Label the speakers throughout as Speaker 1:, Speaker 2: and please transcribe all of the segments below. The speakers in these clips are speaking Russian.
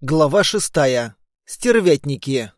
Speaker 1: Глава шестая. Стервятники.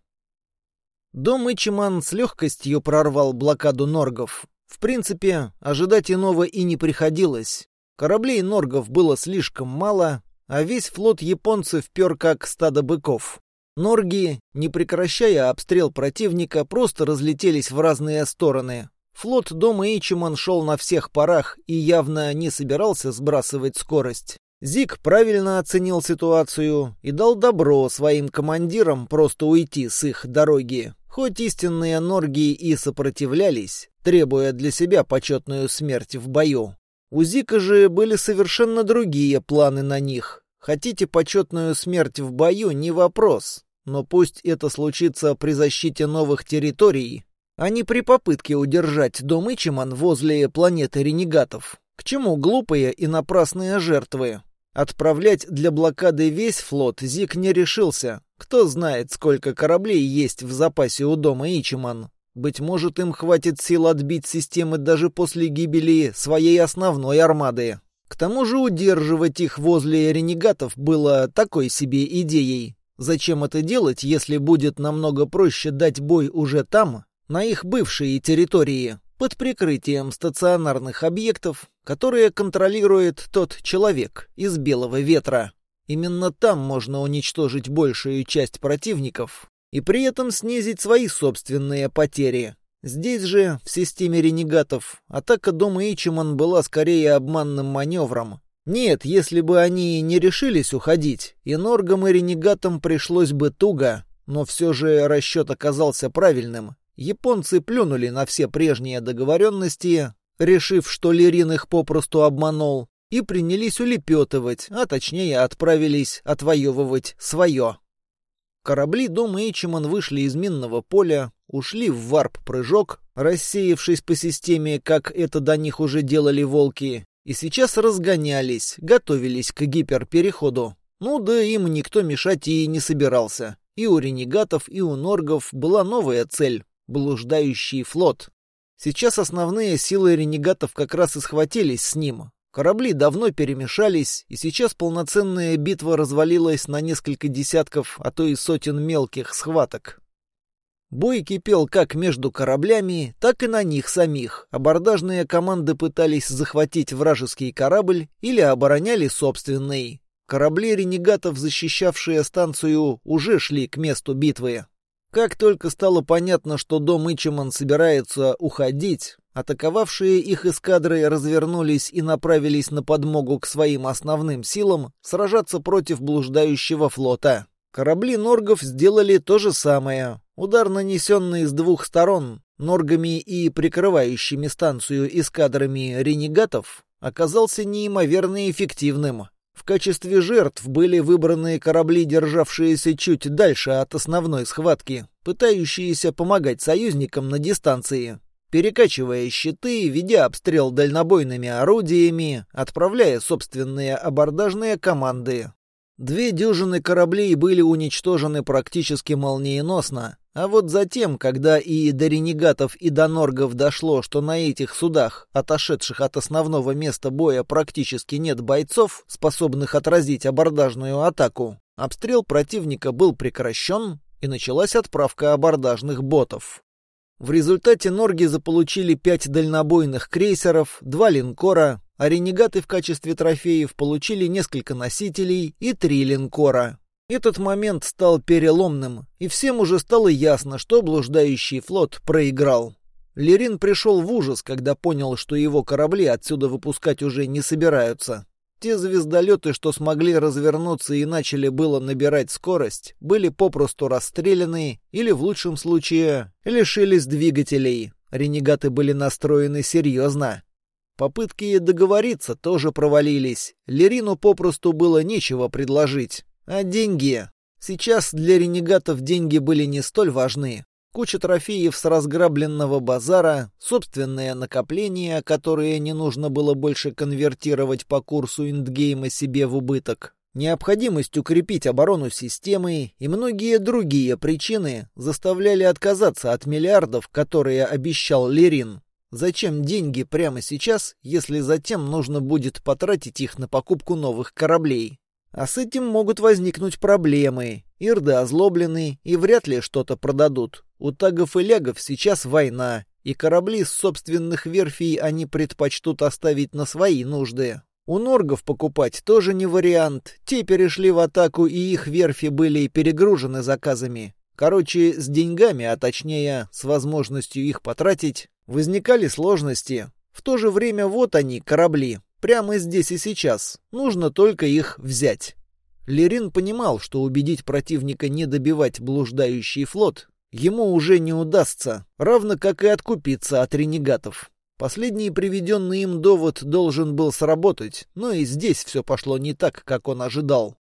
Speaker 1: Дом Ичиман с легкостью прорвал блокаду норгов. В принципе, ожидать иного и не приходилось. Кораблей норгов было слишком мало, а весь флот японцев пер как стадо быков. Норги, не прекращая обстрел противника, просто разлетелись в разные стороны. Флот дома Ичиман шел на всех парах и явно не собирался сбрасывать скорость. Зик правильно оценил ситуацию и дал добро своим командирам просто уйти с их дороги. Хоть истинные норги и сопротивлялись, требуя для себя почетную смерть в бою. У Зика же были совершенно другие планы на них. Хотите почетную смерть в бою – не вопрос. Но пусть это случится при защите новых территорий, а не при попытке удержать дом Ичиман возле планеты ренегатов. К чему глупые и напрасные жертвы? Отправлять для блокады весь флот Зик не решился. Кто знает, сколько кораблей есть в запасе у дома Ичиман. Быть может, им хватит сил отбить системы даже после гибели своей основной армады. К тому же удерживать их возле ренегатов было такой себе идеей. Зачем это делать, если будет намного проще дать бой уже там, на их бывшие территории? под прикрытием стационарных объектов, которые контролирует тот человек из Белого Ветра. Именно там можно уничтожить большую часть противников и при этом снизить свои собственные потери. Здесь же, в системе ренегатов, атака дома Ичиман была скорее обманным маневром. Нет, если бы они не решились уходить, и Норгам и ренегатам пришлось бы туго, но все же расчет оказался правильным. Японцы плюнули на все прежние договоренности, решив, что Лерин их попросту обманул, и принялись улепетывать, а точнее отправились отвоевывать свое. Корабли дома Ичиман вышли из минного поля, ушли в варп-прыжок, рассеявшись по системе, как это до них уже делали волки, и сейчас разгонялись, готовились к гиперпереходу. Ну да им никто мешать и не собирался. И у ренегатов, и у норгов была новая цель блуждающий флот. Сейчас основные силы ренегатов как раз и схватились с ним. Корабли давно перемешались, и сейчас полноценная битва развалилась на несколько десятков, а то и сотен мелких схваток. Бой кипел как между кораблями, так и на них самих. Абордажные команды пытались захватить вражеский корабль или обороняли собственный. Корабли ренегатов, защищавшие станцию, уже шли к месту битвы. Как только стало понятно, что дом Ичиман собирается уходить, атаковавшие их эскадры развернулись и направились на подмогу к своим основным силам сражаться против блуждающего флота. Корабли норгов сделали то же самое. Удар, нанесенный с двух сторон, норгами и прикрывающими станцию эскадрами ренегатов, оказался неимоверно эффективным. В качестве жертв были выбраны корабли, державшиеся чуть дальше от основной схватки, пытающиеся помогать союзникам на дистанции, перекачивая щиты, ведя обстрел дальнобойными орудиями, отправляя собственные абордажные команды. Две дюжины кораблей были уничтожены практически молниеносно, а вот затем, когда и до ренегатов, и до норгов дошло, что на этих судах, отошедших от основного места боя, практически нет бойцов, способных отразить абордажную атаку, обстрел противника был прекращен, и началась отправка абордажных ботов. В результате норги заполучили пять дальнобойных крейсеров, два линкора, а ренегаты в качестве трофеев получили несколько носителей и три линкора. Этот момент стал переломным, и всем уже стало ясно, что блуждающий флот проиграл. Лерин пришел в ужас, когда понял, что его корабли отсюда выпускать уже не собираются. Те звездолеты, что смогли развернуться и начали было набирать скорость, были попросту расстреляны или, в лучшем случае, лишились двигателей. Ренегаты были настроены серьезно. Попытки договориться тоже провалились. Лерину попросту было нечего предложить. А деньги? Сейчас для ренегатов деньги были не столь важны. Куча трофеев с разграбленного базара, собственные накопления, которые не нужно было больше конвертировать по курсу индгейма себе в убыток, необходимость укрепить оборону системы и многие другие причины заставляли отказаться от миллиардов, которые обещал Лерин. Зачем деньги прямо сейчас, если затем нужно будет потратить их на покупку новых кораблей? А с этим могут возникнуть проблемы. Ирды озлоблены и вряд ли что-то продадут. У тагов и лягов сейчас война, и корабли с собственных верфей они предпочтут оставить на свои нужды. У норгов покупать тоже не вариант. Те перешли в атаку, и их верфи были перегружены заказами. Короче, с деньгами, а точнее, с возможностью их потратить, возникали сложности. В то же время вот они, корабли, прямо здесь и сейчас. Нужно только их взять. Лерин понимал, что убедить противника не добивать блуждающий флот ему уже не удастся, равно как и откупиться от ренегатов. Последний приведенный им довод должен был сработать, но и здесь все пошло не так, как он ожидал.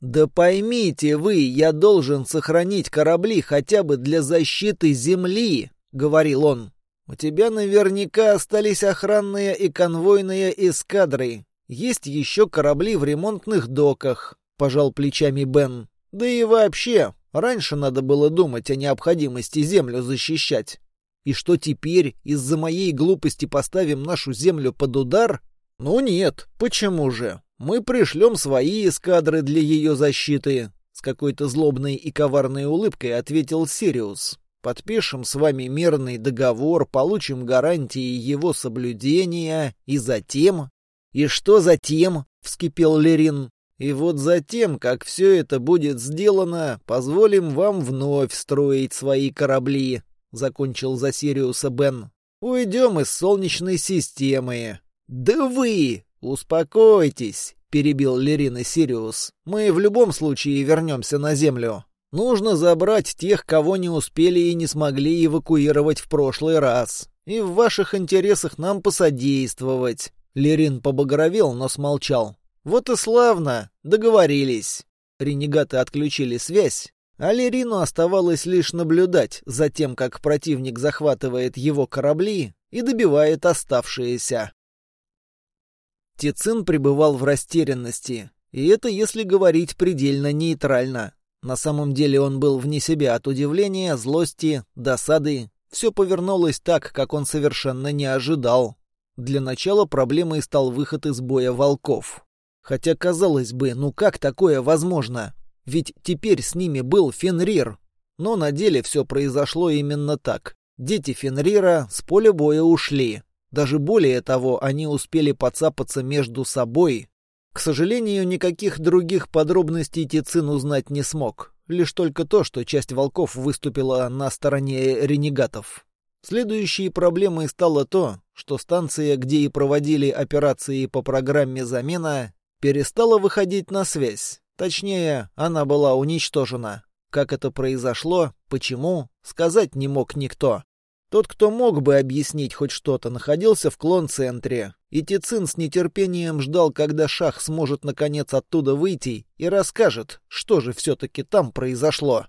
Speaker 1: «Да поймите вы, я должен сохранить корабли хотя бы для защиты Земли», — говорил он. «У тебя наверняка остались охранные и конвойные эскадры. Есть еще корабли в ремонтных доках», — пожал плечами Бен. «Да и вообще, раньше надо было думать о необходимости Землю защищать. И что теперь, из-за моей глупости поставим нашу Землю под удар? Ну нет, почему же? Мы пришлем свои эскадры для ее защиты. С какой-то злобной и коварной улыбкой ответил Сириус. Подпишем с вами мирный договор, получим гарантии его соблюдения, и затем... И что затем? — вскипел Лерин. И вот затем, как все это будет сделано, позволим вам вновь строить свои корабли, — закончил за Сириуса Бен. Уйдем из Солнечной системы. Да вы! «Успокойтесь», — перебил Лерина Сириус. «Мы в любом случае вернемся на Землю. Нужно забрать тех, кого не успели и не смогли эвакуировать в прошлый раз. И в ваших интересах нам посодействовать». Лерин побагровел, но смолчал. «Вот и славно. Договорились». Ренегаты отключили связь, а Лерину оставалось лишь наблюдать за тем, как противник захватывает его корабли и добивает оставшиеся. Тицин пребывал в растерянности. И это если говорить предельно нейтрально. На самом деле он был вне себя от удивления, злости, досады. Все повернулось так, как он совершенно не ожидал. Для начала проблемой стал выход из боя волков. Хотя, казалось бы, ну как такое возможно? Ведь теперь с ними был Фенрир. Но на деле все произошло именно так. Дети Фенрира с поля боя ушли. Даже более того, они успели подцапаться между собой. К сожалению, никаких других подробностей Тицин узнать не смог. Лишь только то, что часть волков выступила на стороне ренегатов. Следующей проблемой стало то, что станция, где и проводили операции по программе «Замена», перестала выходить на связь. Точнее, она была уничтожена. Как это произошло, почему, сказать не мог никто. Тот, кто мог бы объяснить хоть что-то, находился в клон-центре, и Тицин с нетерпением ждал, когда Шах сможет наконец оттуда выйти и расскажет, что же все-таки там произошло.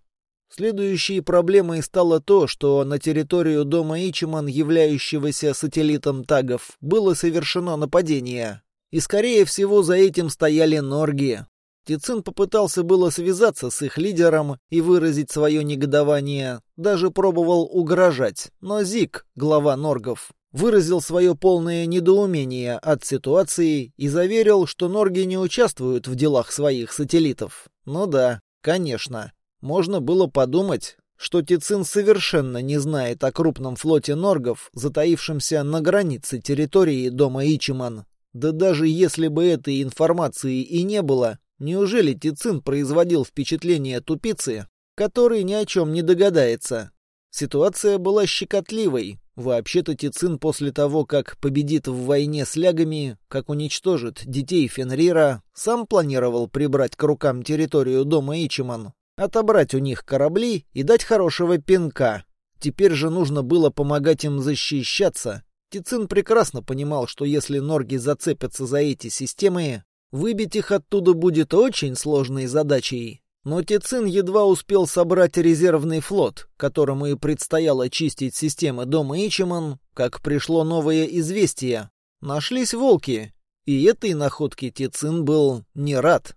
Speaker 1: Следующей проблемой стало то, что на территорию дома Ичиман, являющегося сателлитом тагов, было совершено нападение. И, скорее всего, за этим стояли норги, Тицин попытался было связаться с их лидером и выразить свое негодование, даже пробовал угрожать, но Зик, глава Норгов, выразил свое полное недоумение от ситуации и заверил, что Норги не участвуют в делах своих сателлитов. Ну да, конечно. Можно было подумать, что Тицин совершенно не знает о крупном флоте Норгов, затаившемся на границе территории дома Ичиман. Да даже если бы этой информации и не было, Неужели Тицин производил впечатление тупицы, который ни о чем не догадается? Ситуация была щекотливой. Вообще-то Тицин после того, как победит в войне с лягами, как уничтожит детей Фенрира, сам планировал прибрать к рукам территорию дома Ичиман, отобрать у них корабли и дать хорошего пинка. Теперь же нужно было помогать им защищаться. Тицин прекрасно понимал, что если норги зацепятся за эти системы, Выбить их оттуда будет очень сложной задачей. Но Тицин едва успел собрать резервный флот, которому и предстояло чистить системы дома Ичиман, как пришло новое известие. Нашлись волки, и этой находке Тицин был не рад.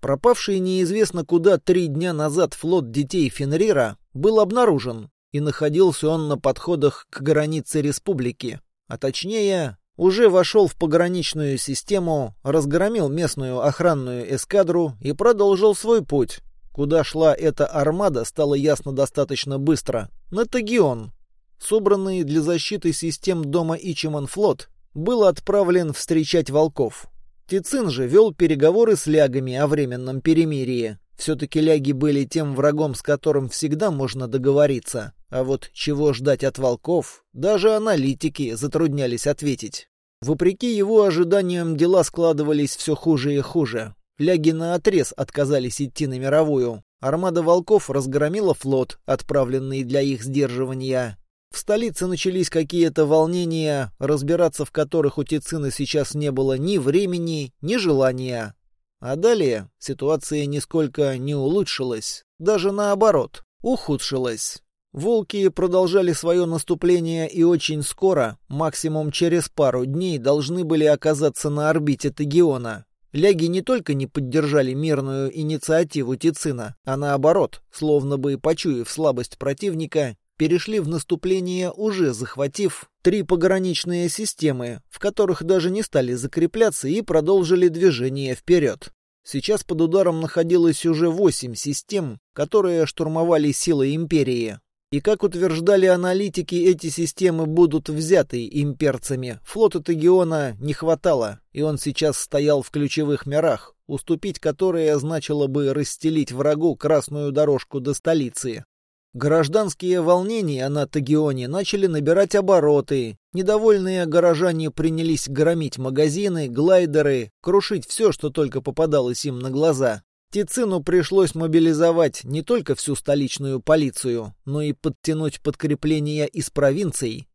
Speaker 1: Пропавший неизвестно куда три дня назад флот детей Фенрира был обнаружен, и находился он на подходах к границе республики, а точнее уже вошел в пограничную систему, разгромил местную охранную эскадру и продолжил свой путь. Куда шла эта армада, стало ясно достаточно быстро. На Тагион. Собранный для защиты систем дома Ичиман флот был отправлен встречать волков. Тицин же вел переговоры с лягами о временном перемирии. Все-таки ляги были тем врагом, с которым всегда можно договориться. А вот чего ждать от волков, даже аналитики затруднялись ответить. Вопреки его ожиданиям, дела складывались все хуже и хуже. Ляги наотрез отказались идти на мировую. Армада волков разгромила флот, отправленный для их сдерживания. В столице начались какие-то волнения, разбираться в которых у Тицина сейчас не было ни времени, ни желания. А далее ситуация нисколько не улучшилась, даже наоборот, ухудшилась. Волки продолжали свое наступление и очень скоро, максимум через пару дней, должны были оказаться на орбите Тагиона. Ляги не только не поддержали мирную инициативу Тицина, а наоборот, словно бы почуяв слабость противника, перешли в наступление, уже захватив три пограничные системы, в которых даже не стали закрепляться и продолжили движение вперед. Сейчас под ударом находилось уже восемь систем, которые штурмовали силы Империи. И как утверждали аналитики, эти системы будут взяты имперцами. Флота Тегиона не хватало, и он сейчас стоял в ключевых мирах, уступить которые значило бы расстелить врагу красную дорожку до столицы. Гражданские волнения на Тагионе начали набирать обороты. Недовольные горожане принялись громить магазины, глайдеры, крушить все, что только попадалось им на глаза. Тицину пришлось мобилизовать не только всю столичную полицию, но и подтянуть подкрепления из провинций.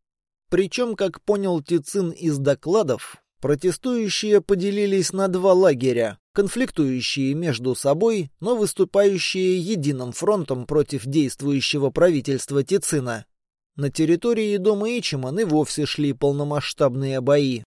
Speaker 1: Причем, как понял Тицин из докладов, Протестующие поделились на два лагеря, конфликтующие между собой, но выступающие единым фронтом против действующего правительства Тицина. На территории дома Ичиман и вовсе шли полномасштабные бои.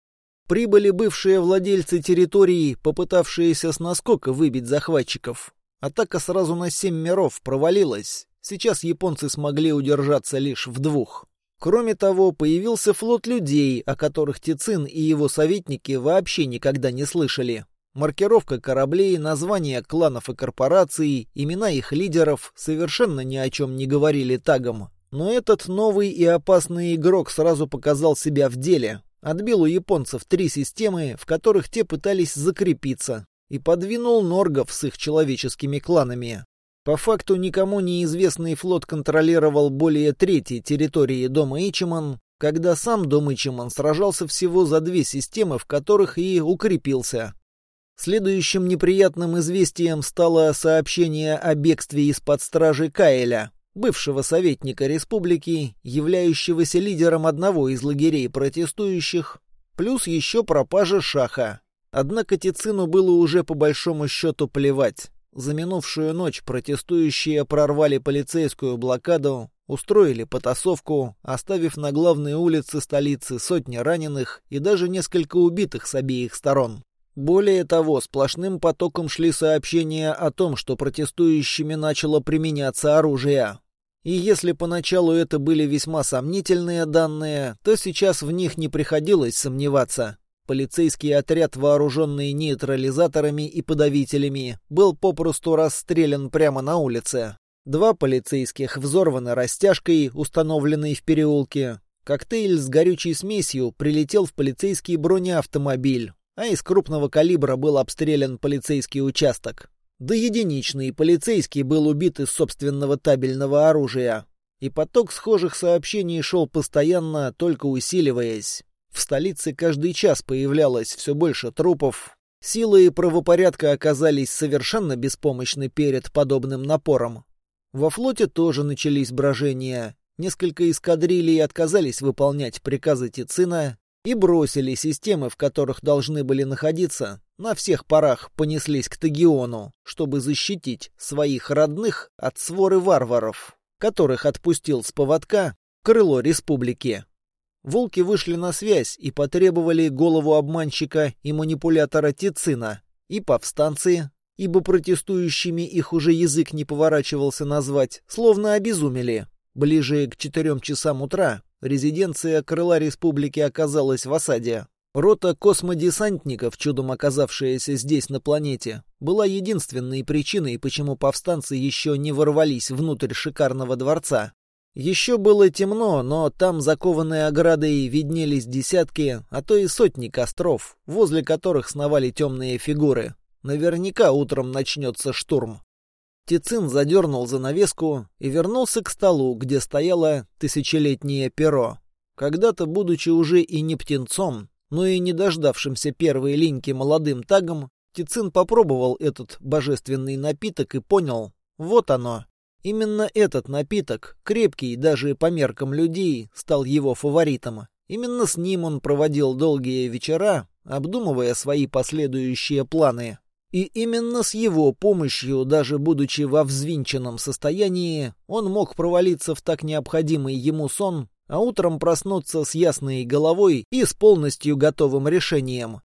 Speaker 1: Прибыли бывшие владельцы территории, попытавшиеся с наскока выбить захватчиков. Атака сразу на семь миров провалилась. Сейчас японцы смогли удержаться лишь в двух. Кроме того, появился флот людей, о которых Тицин и его советники вообще никогда не слышали. Маркировка кораблей, названия кланов и корпораций, имена их лидеров совершенно ни о чем не говорили тагом. Но этот новый и опасный игрок сразу показал себя в деле. Отбил у японцев три системы, в которых те пытались закрепиться, и подвинул норгов с их человеческими кланами. По факту никому неизвестный флот контролировал более трети территории дома Ичиман, когда сам дом Ичиман сражался всего за две системы, в которых и укрепился. Следующим неприятным известием стало сообщение о бегстве из-под стражи Каэля, бывшего советника республики, являющегося лидером одного из лагерей протестующих, плюс еще пропажа Шаха. Однако Тицину было уже по большому счету плевать. За минувшую ночь протестующие прорвали полицейскую блокаду, устроили потасовку, оставив на главной улице столицы сотни раненых и даже несколько убитых с обеих сторон. Более того, сплошным потоком шли сообщения о том, что протестующими начало применяться оружие. И если поначалу это были весьма сомнительные данные, то сейчас в них не приходилось сомневаться. Полицейский отряд, вооруженный нейтрализаторами и подавителями, был попросту расстрелян прямо на улице. Два полицейских взорваны растяжкой, установленной в переулке. Коктейль с горючей смесью прилетел в полицейский бронеавтомобиль, а из крупного калибра был обстрелян полицейский участок. Да единичный полицейский был убит из собственного табельного оружия. И поток схожих сообщений шел постоянно, только усиливаясь. В столице каждый час появлялось все больше трупов. Силы правопорядка оказались совершенно беспомощны перед подобным напором. Во флоте тоже начались брожения. Несколько эскадрилий отказались выполнять приказы Тицина и бросили системы, в которых должны были находиться, на всех парах понеслись к Тагиону, чтобы защитить своих родных от своры варваров, которых отпустил с поводка крыло республики. Волки вышли на связь и потребовали голову обманщика и манипулятора Тицина, и повстанцы, ибо протестующими их уже язык не поворачивался назвать, словно обезумели. Ближе к четырем часам утра резиденция крыла республики оказалась в осаде. Рота космодесантников, чудом оказавшаяся здесь на планете, была единственной причиной, почему повстанцы еще не ворвались внутрь шикарного дворца. Еще было темно, но там, закованные оградой, виднелись десятки, а то и сотни костров, возле которых сновали темные фигуры. Наверняка утром начнется штурм. Тицин задернул занавеску и вернулся к столу, где стояло тысячелетнее перо. Когда-то, будучи уже и не птенцом, но и не дождавшимся первой линьки молодым тагом, Тицин попробовал этот божественный напиток и понял — вот оно. Именно этот напиток, крепкий даже по меркам людей, стал его фаворитом. Именно с ним он проводил долгие вечера, обдумывая свои последующие планы. И именно с его помощью, даже будучи во взвинченном состоянии, он мог провалиться в так необходимый ему сон а утром проснуться с ясной головой и с полностью готовым решением.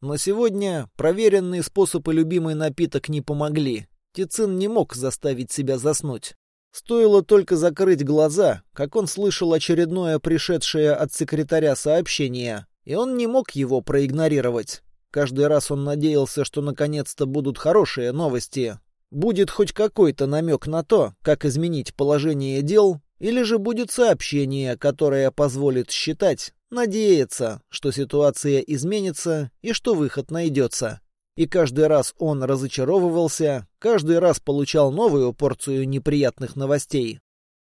Speaker 1: Но сегодня проверенные способы любимый напиток не помогли. Тицин не мог заставить себя заснуть. Стоило только закрыть глаза, как он слышал очередное пришедшее от секретаря сообщение, и он не мог его проигнорировать. Каждый раз он надеялся, что наконец-то будут хорошие новости. Будет хоть какой-то намек на то, как изменить положение дел, или же будет сообщение, которое позволит считать, надеяться, что ситуация изменится и что выход найдется. И каждый раз он разочаровывался, каждый раз получал новую порцию неприятных новостей.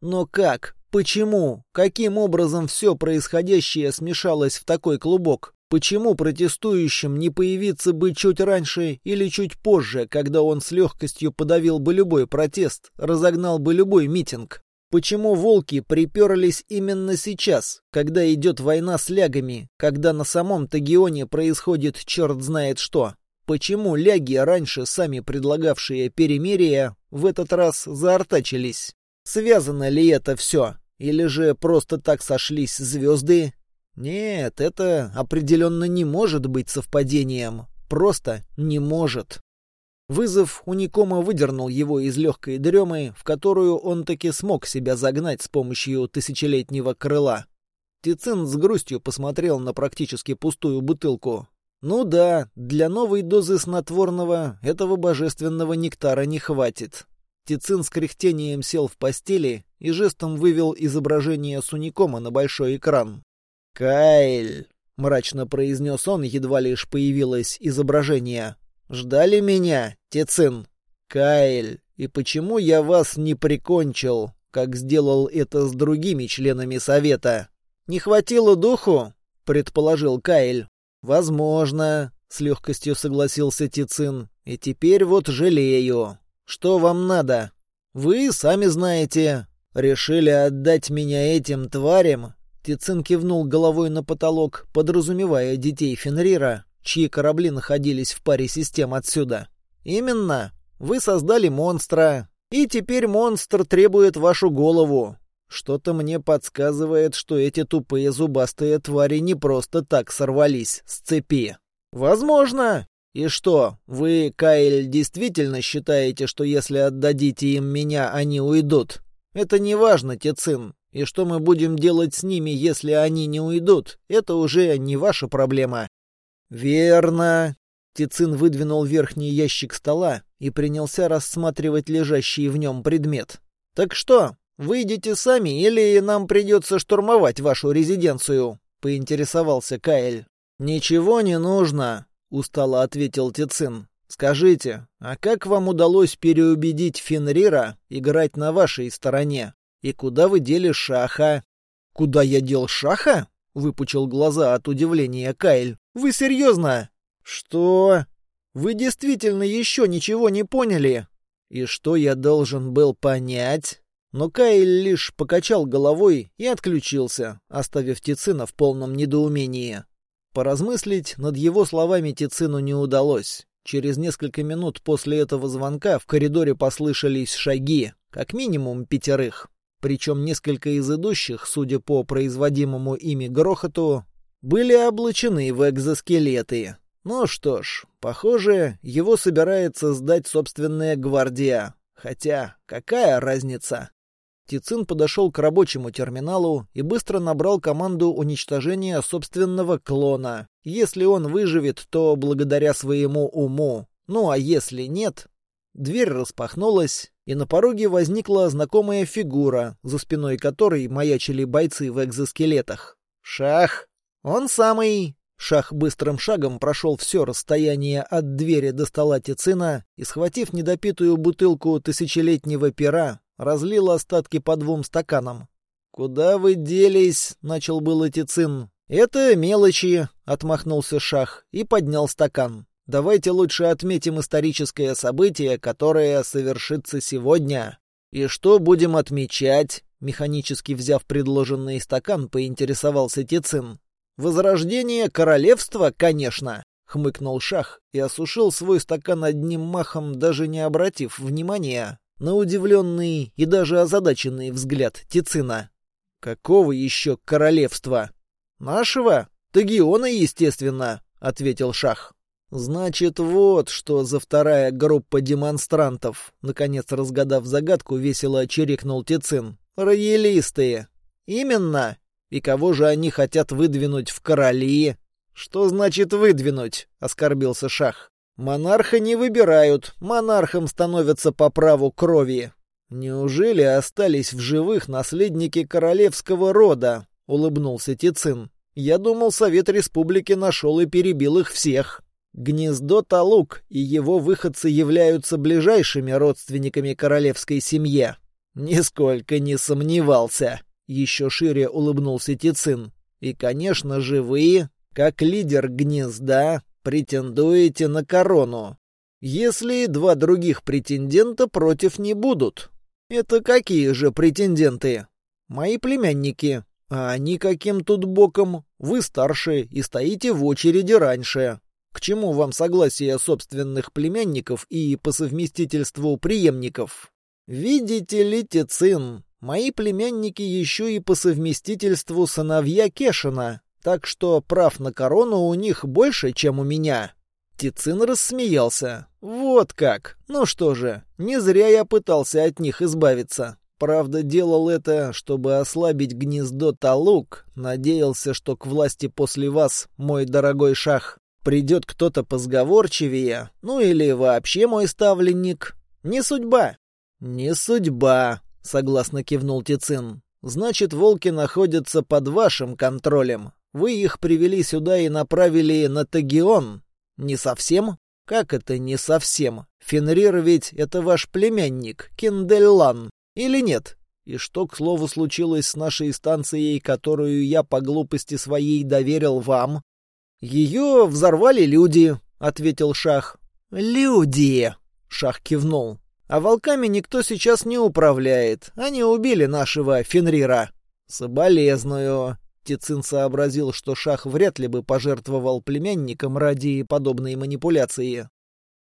Speaker 1: Но как? Почему? Каким образом все происходящее смешалось в такой клубок? Почему протестующим не появиться бы чуть раньше или чуть позже, когда он с легкостью подавил бы любой протест, разогнал бы любой митинг? Почему волки приперлись именно сейчас, когда идет война с лягами, когда на самом Тагионе происходит черт знает что? Почему ляги, раньше сами предлагавшие перемирие, в этот раз заортачились? Связано ли это все? Или же просто так сошлись звезды? Нет, это определенно не может быть совпадением. Просто не может. Вызов уникома выдернул его из легкой дремы, в которую он таки смог себя загнать с помощью тысячелетнего крыла. Тицин с грустью посмотрел на практически пустую бутылку. Ну да, для новой дозы снотворного этого божественного нектара не хватит. Тицин с кряхтением сел в постели и жестом вывел изображение Суникома на большой экран. «Кайль!» — мрачно произнес он, едва лишь появилось изображение. Ждали меня, Тецин? Каэль, и почему я вас не прикончил, как сделал это с другими членами совета? Не хватило духу? предположил Каэль. Возможно, с легкостью согласился Тицин. И теперь вот жалею. Что вам надо? Вы сами знаете. Решили отдать меня этим тварям? Тицин кивнул головой на потолок, подразумевая детей Фенрира, чьи корабли находились в паре систем отсюда. Именно. Вы создали монстра, и теперь монстр требует вашу голову. Что-то мне подсказывает, что эти тупые зубастые твари не просто так сорвались с цепи. Возможно. И что, вы, Кайл, действительно считаете, что если отдадите им меня, они уйдут? Это не важно, Тецин. И что мы будем делать с ними, если они не уйдут, это уже не ваша проблема. «Верно». Тицин выдвинул верхний ящик стола и принялся рассматривать лежащий в нем предмет. «Так что, выйдете сами или нам придется штурмовать вашу резиденцию?» — поинтересовался Каэль. «Ничего не нужно», — устало ответил Тицин. «Скажите, а как вам удалось переубедить Фенрира играть на вашей стороне? И куда вы дели Шаха?» «Куда я дел Шаха?» — выпучил глаза от удивления Каэль. Вы серьезно? Что? Вы действительно еще ничего не поняли? И что я должен был понять? Но Кайл лишь покачал головой и отключился, оставив Тицина в полном недоумении. Поразмыслить над его словами Тицину не удалось. Через несколько минут после этого звонка в коридоре послышались шаги, как минимум пятерых. Причем несколько из идущих, судя по производимому ими грохоту, были облачены в экзоскелеты. Ну что ж, похоже, его собирается сдать собственная гвардия. Хотя, какая разница? Тицин подошел к рабочему терминалу и быстро набрал команду уничтожения собственного клона. Если он выживет, то благодаря своему уму. Ну а если нет... Дверь распахнулась, и на пороге возникла знакомая фигура, за спиной которой маячили бойцы в экзоскелетах. «Шах! Он самый!» Шах быстрым шагом прошел все расстояние от двери до стола Тицина и, схватив недопитую бутылку тысячелетнего пера, разлил остатки по двум стаканам. «Куда вы делись?» — начал был Тицин. «Это мелочи», — отмахнулся Шах и поднял стакан. «Давайте лучше отметим историческое событие, которое совершится сегодня». «И что будем отмечать?» Механически взяв предложенный стакан, поинтересовался Тицин. «Возрождение королевства, конечно!» — хмыкнул Шах и осушил свой стакан одним махом, даже не обратив внимания на удивленный и даже озадаченный взгляд Тицина. «Какого еще королевства?» «Нашего? Тагиона, естественно», — ответил Шах. «Значит, вот что за вторая группа демонстрантов», — наконец разгадав загадку, весело чирикнул Тицин. «Роялисты». «Именно. И кого же они хотят выдвинуть в короли?» «Что значит выдвинуть?» — оскорбился Шах. «Монарха не выбирают, монархом становятся по праву крови». «Неужели остались в живых наследники королевского рода?» — улыбнулся Тицин. «Я думал, Совет Республики нашел и перебил их всех». Гнездо Талук и его выходцы являются ближайшими родственниками королевской семье. Нисколько не сомневался. Еще шире улыбнулся Тицин. И, конечно же, вы, как лидер гнезда, претендуете на корону. Если два других претендента против не будут. Это какие же претенденты? Мои племянники. А они каким тут боком? Вы старше и стоите в очереди раньше. К чему вам согласие собственных племянников и по совместительству преемников? Видите ли, Тицин, мои племянники еще и по совместительству сыновья Кешина, так что прав на корону у них больше, чем у меня». Тицин рассмеялся. «Вот как! Ну что же, не зря я пытался от них избавиться. Правда, делал это, чтобы ослабить гнездо Талук, надеялся, что к власти после вас, мой дорогой шах, придет кто-то позговорчивее, ну или вообще мой ставленник. Не судьба». «Не судьба», — согласно кивнул Тицин. «Значит, волки находятся под вашим контролем. Вы их привели сюда и направили на Тагион. Не совсем? Как это не совсем? Фенрир ведь это ваш племянник, Киндельлан. Или нет? И что, к слову, случилось с нашей станцией, которую я по глупости своей доверил вам? Ее взорвали люди, — ответил Шах. «Люди!» — Шах кивнул. «А волками никто сейчас не управляет. Они убили нашего Фенрира». «Соболезную. Тицин сообразил, что Шах вряд ли бы пожертвовал племянником ради подобной манипуляции.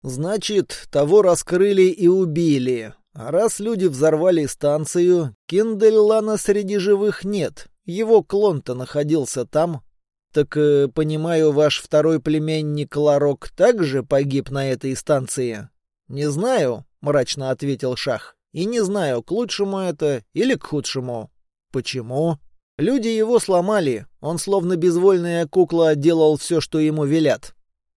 Speaker 1: «Значит, того раскрыли и убили. А раз люди взорвали станцию, Киндельлана среди живых нет. Его клон-то находился там. Так, э, понимаю, ваш второй племянник Ларок также погиб на этой станции?» «Не знаю», — мрачно ответил Шах. «И не знаю, к лучшему это или к худшему». «Почему?» Люди его сломали, он словно безвольная кукла делал все, что ему велят.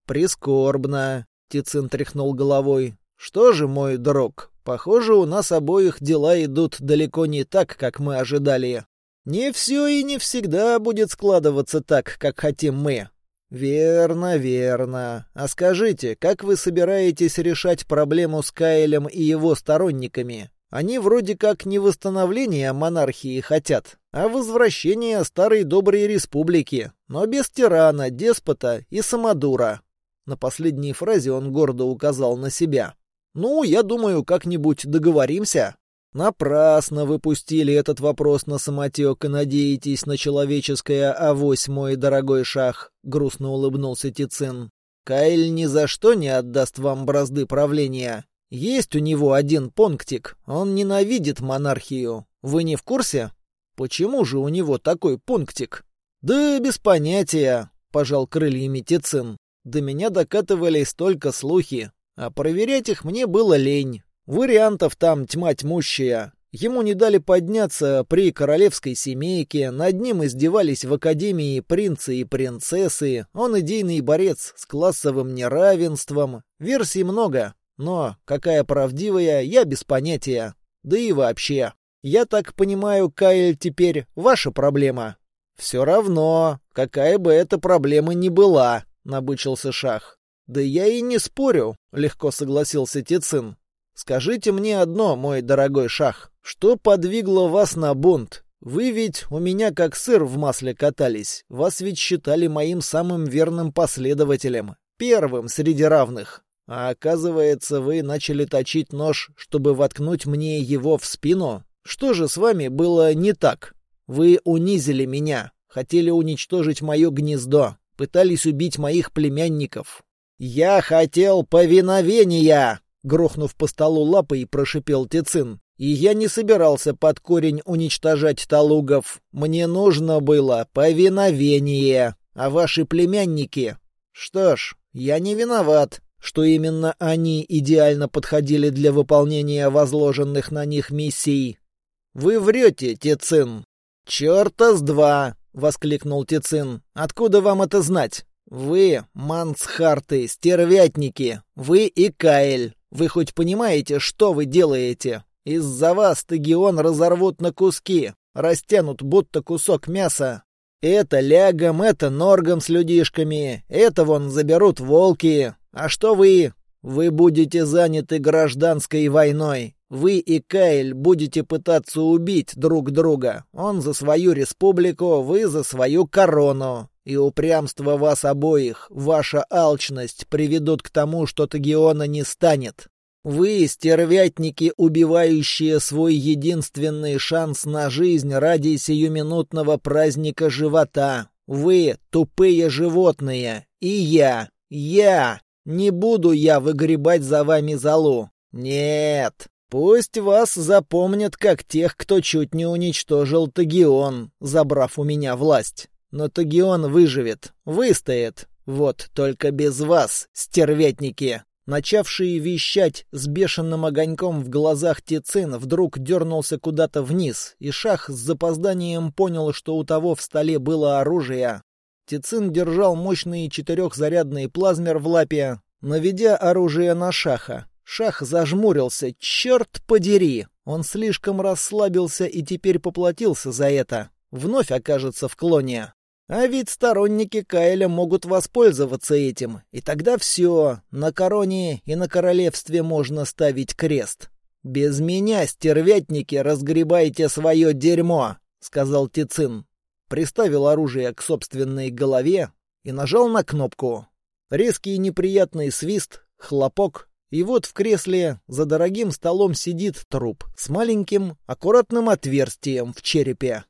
Speaker 1: «Прискорбно», — Тицин тряхнул головой. «Что же, мой друг, похоже, у нас обоих дела идут далеко не так, как мы ожидали. Не все и не всегда будет складываться так, как хотим мы». «Верно, верно. А скажите, как вы собираетесь решать проблему с Каэлем и его сторонниками? Они вроде как не восстановления монархии хотят, а возвращения старой доброй республики, но без тирана, деспота и самодура. На последней фразе он гордо указал на себя. «Ну, я думаю, как-нибудь договоримся». «Напрасно вы пустили этот вопрос на самотек и надеетесь на человеческое авось, мой дорогой шах», — грустно улыбнулся Тицин. «Кайль ни за что не отдаст вам бразды правления. Есть у него один пунктик. Он ненавидит монархию. Вы не в курсе? Почему же у него такой пунктик? Да без понятия, пожал крыльями Тицин. До меня докатывались только слухи, а проверять их мне было лень. Вариантов там тьма тьмущая. Ему не дали подняться при королевской семейке, над ним издевались в академии принцы и принцессы, он идейный борец с классовым неравенством. Версий много, но какая правдивая, я без понятия. Да и вообще. Я так понимаю, Каэль теперь ваша проблема. Все равно, какая бы эта проблема ни была, набычился Шах. Да я и не спорю, легко согласился Тицин. Скажите мне одно, мой дорогой Шах. Что подвигло вас на бунт? Вы ведь у меня как сыр в масле катались. Вас ведь считали моим самым верным последователем, первым среди равных. А оказывается, вы начали точить нож, чтобы воткнуть мне его в спину? Что же с вами было не так? Вы унизили меня, хотели уничтожить мое гнездо, пытались убить моих племянников. Я хотел повиновения, грохнув по столу лапой, прошипел Тицин. И я не собирался под корень уничтожать талугов. Мне нужно было повиновение. А ваши племянники... Что ж, я не виноват, что именно они идеально подходили для выполнения возложенных на них миссий. Вы врете, Тицин. Черта с два! — воскликнул Тицин. «Откуда вам это знать? Вы, мансхарты, стервятники, вы и Каэль. Вы хоть понимаете, что вы делаете? Из-за вас Тагион разорвут на куски, растянут будто кусок мяса. Это лягом, это норгом с людишками, это вон заберут волки. А что вы? Вы будете заняты гражданской войной. Вы и Кайл будете пытаться убить друг друга. Он за свою республику, вы за свою корону. И упрямство вас обоих, ваша алчность приведут к тому, что Тагиона не станет. Вы, стервятники, убивающие свой единственный шанс на жизнь ради сиюминутного праздника живота. Вы, тупые животные. И я, я. Не буду я выгребать за вами залу. Нет. Пусть вас запомнят как тех, кто чуть не уничтожил Тагион, забрав у меня власть. Но Тагион выживет, выстоит. Вот только без вас, стервятники. Начавший вещать с бешеным огоньком в глазах Тицин вдруг дернулся куда-то вниз, и Шах с запозданием понял, что у того в столе было оружие. Тицин держал мощный четырехзарядный плазмер в лапе, наведя оружие на Шаха. Шах зажмурился. «Черт подери!» Он слишком расслабился и теперь поплатился за это. Вновь окажется в клоне. А ведь сторонники Кайля могут воспользоваться этим, и тогда все, на короне и на королевстве можно ставить крест. «Без меня, стервятники, разгребайте свое дерьмо», — сказал Тицин. Приставил оружие к собственной голове и нажал на кнопку. Резкий неприятный свист, хлопок, и вот в кресле за дорогим столом сидит труп с маленьким, аккуратным отверстием в черепе.